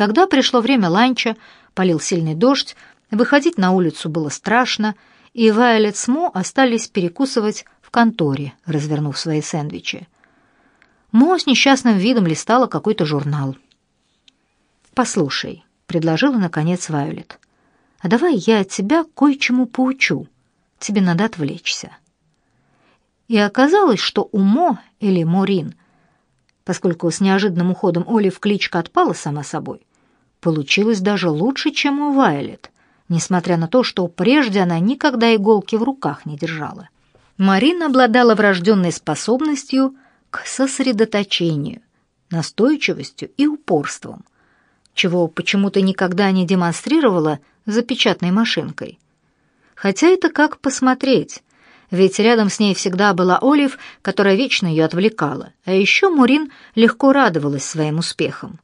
Когда пришло время ланча, полил сильный дождь, выходить на улицу было страшно, и Вайолет с Мо остались перекусывать в конторе, развернув свои сэндвичи. Мо с несчастным видом листала какой-то журнал. «Послушай», — предложила, наконец, Вайолет, — «а давай я тебя кое-чему поучу. Тебе надо отвлечься». И оказалось, что у Мо или Морин, поскольку с неожиданным уходом Олив кличка отпала сама собой, получилось даже лучше, чем у Вайолет, несмотря на то, что прежде она никогда иголки в руках не держала. Марина обладала врожденной способностью к сосредоточению, настойчивостью и упорством, чего почему-то никогда не демонстрировала за печатной машинкой. Хотя это как посмотреть, ведь рядом с ней всегда была Олив, которая вечно ее отвлекала, а еще Мурин легко радовалась своим успехам.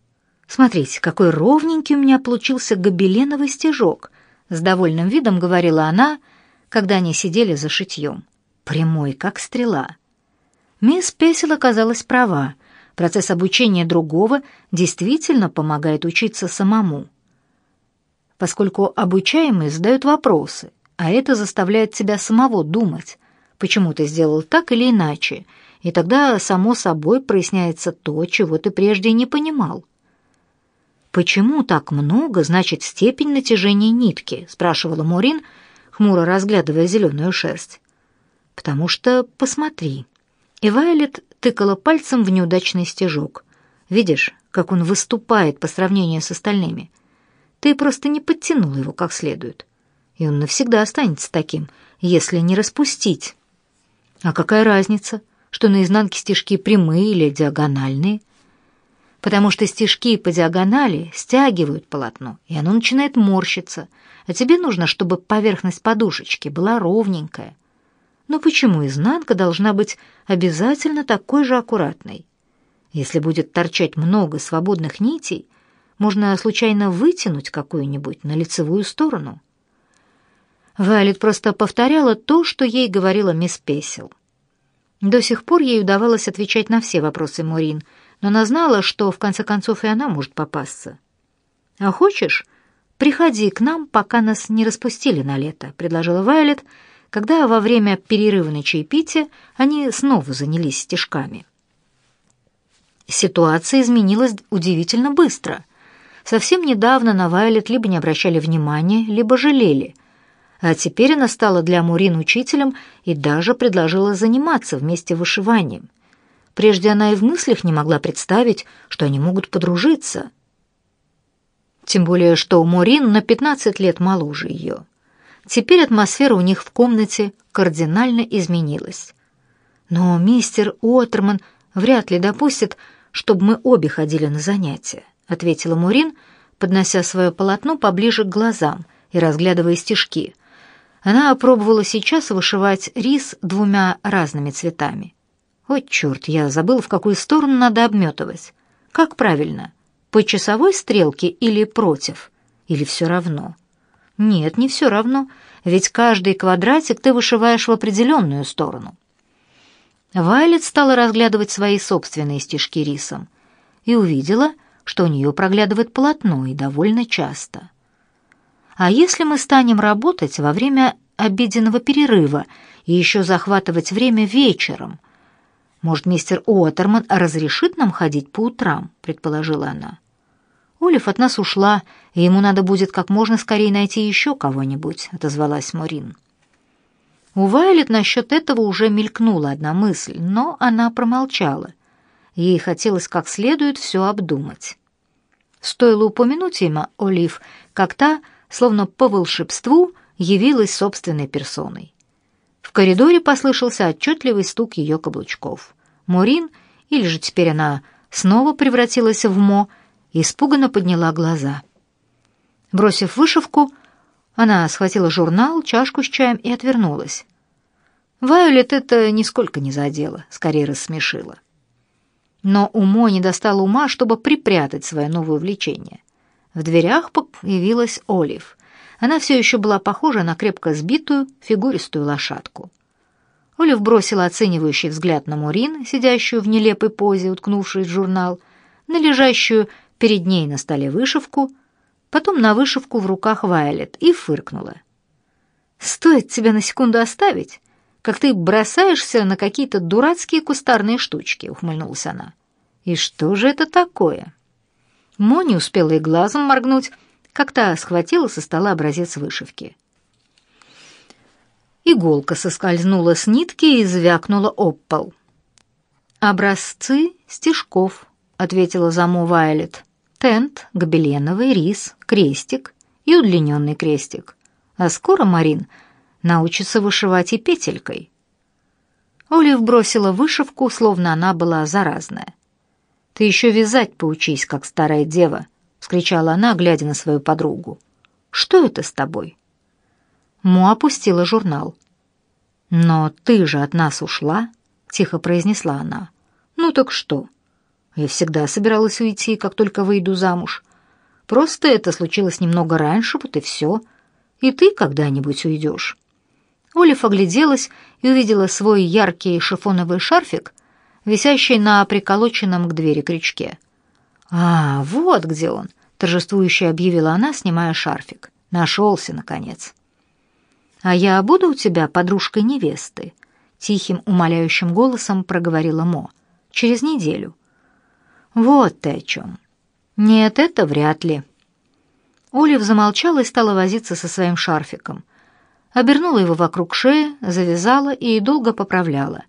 «Смотрите, какой ровненький у меня получился гобеленовый стежок», — с довольным видом говорила она, когда они сидели за шитьем. «Прямой, как стрела». Мисс Песел оказалась права. Процесс обучения другого действительно помогает учиться самому. Поскольку обучаемые задают вопросы, а это заставляет тебя самого думать, почему ты сделал так или иначе, и тогда само собой проясняется то, чего ты прежде не понимал. «Почему так много значит степень натяжения нитки?» — спрашивала Мурин, хмуро разглядывая зеленую шерсть. «Потому что посмотри». И Вайлет тыкала пальцем в неудачный стежок. «Видишь, как он выступает по сравнению с остальными? Ты просто не подтянул его как следует» и он навсегда останется таким, если не распустить. А какая разница, что на изнанке стежки прямые или диагональные? Потому что стежки по диагонали стягивают полотно, и оно начинает морщиться, а тебе нужно, чтобы поверхность подушечки была ровненькая. Но почему изнанка должна быть обязательно такой же аккуратной? Если будет торчать много свободных нитей, можно случайно вытянуть какую-нибудь на лицевую сторону. Вайлет просто повторяла то, что ей говорила мисс Песел. До сих пор ей удавалось отвечать на все вопросы Морин, но она знала, что в конце концов и она может попасться. «А хочешь, приходи к нам, пока нас не распустили на лето», — предложила Вайлет, когда во время перерыва на чаепитие они снова занялись стежками. Ситуация изменилась удивительно быстро. Совсем недавно на Вайлет либо не обращали внимания, либо жалели — а теперь она стала для Мурин учителем и даже предложила заниматься вместе вышиванием. Прежде она и в мыслях не могла представить, что они могут подружиться. Тем более, что Мурин на 15 лет моложе ее. Теперь атмосфера у них в комнате кардинально изменилась. Но мистер Уоттерман вряд ли допустит, чтобы мы обе ходили на занятия, ответила Мурин, поднося свое полотно поближе к глазам и разглядывая стежки — она пробовала сейчас вышивать рис двумя разными цветами. Ой, черт, я забыла, в какую сторону надо обметывать. Как правильно, по часовой стрелке или против? Или все равно? Нет, не все равно, ведь каждый квадратик ты вышиваешь в определенную сторону. Вайлет стала разглядывать свои собственные стежки рисом и увидела, что у нее проглядывает полотно и довольно часто. А если мы станем работать во время обеденного перерыва и еще захватывать время вечером? Может, мистер Уоттерман разрешит нам ходить по утрам, предположила она. Олив от нас ушла, и ему надо будет как можно скорее найти еще кого-нибудь, отозвалась Морин. У Вайлет насчет этого уже мелькнула одна мысль, но она промолчала. Ей хотелось как следует все обдумать. Стоило упомянуть имя Олив, как та словно по волшебству, явилась собственной персоной. В коридоре послышался отчетливый стук ее каблучков. Морин, или же теперь она снова превратилась в Мо, испуганно подняла глаза. Бросив вышивку, она схватила журнал, чашку с чаем и отвернулась. Вайолет это нисколько не задело, скорее рассмешило. Но у Мо не достало ума, чтобы припрятать свое новое увлечение. В дверях появилась Олив. Она все еще была похожа на крепко сбитую, фигуристую лошадку. Олив бросила оценивающий взгляд на Мурин, сидящую в нелепой позе, уткнувшись в журнал, на лежащую перед ней на столе вышивку, потом на вышивку в руках Вайлет и фыркнула. «Стоит тебя на секунду оставить, как ты бросаешься на какие-то дурацкие кустарные штучки», — ухмыльнулась она. «И что же это такое?» Мо не успела и глазом моргнуть, как та схватила со стола образец вышивки. Иголка соскользнула с нитки и звякнула об пол. «Образцы стежков», — ответила Замо Вайлет. «Тент, гобеленовый, рис, крестик и удлиненный крестик. А скоро Марин научится вышивать и петелькой». Олив бросила вышивку, словно она была заразная. «Ты еще вязать поучись, как старая дева», — вскричала она, глядя на свою подругу. «Что это с тобой?» Мо опустила журнал. «Но ты же от нас ушла», — тихо произнесла она. «Ну так что? Я всегда собиралась уйти, как только выйду замуж. Просто это случилось немного раньше, вот и все. И ты когда-нибудь уйдешь». Олив огляделась и увидела свой яркий шифоновый шарфик, висящий на приколоченном к двери крючке. «А, вот где он!» — торжествующе объявила она, снимая шарфик. «Нашелся, наконец!» «А я буду у тебя подружкой невесты?» — тихим, умоляющим голосом проговорила Мо. «Через неделю». «Вот ты о чем». «Нет, это вряд ли». Олив замолчала и стала возиться со своим шарфиком. Обернула его вокруг шеи, завязала и долго поправляла.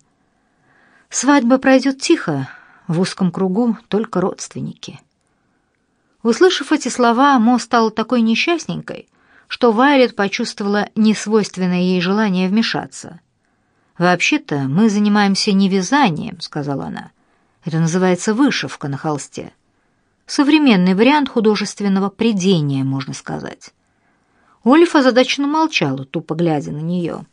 «Свадьба пройдет тихо, в узком кругу только родственники». Услышав эти слова, Мо стала такой несчастненькой, что Вайлет почувствовала несвойственное ей желание вмешаться. «Вообще-то мы занимаемся не вязанием», — сказала она. «Это называется вышивка на холсте. Современный вариант художественного придения, можно сказать». Ольф озадаченно молчала, тупо глядя на нее.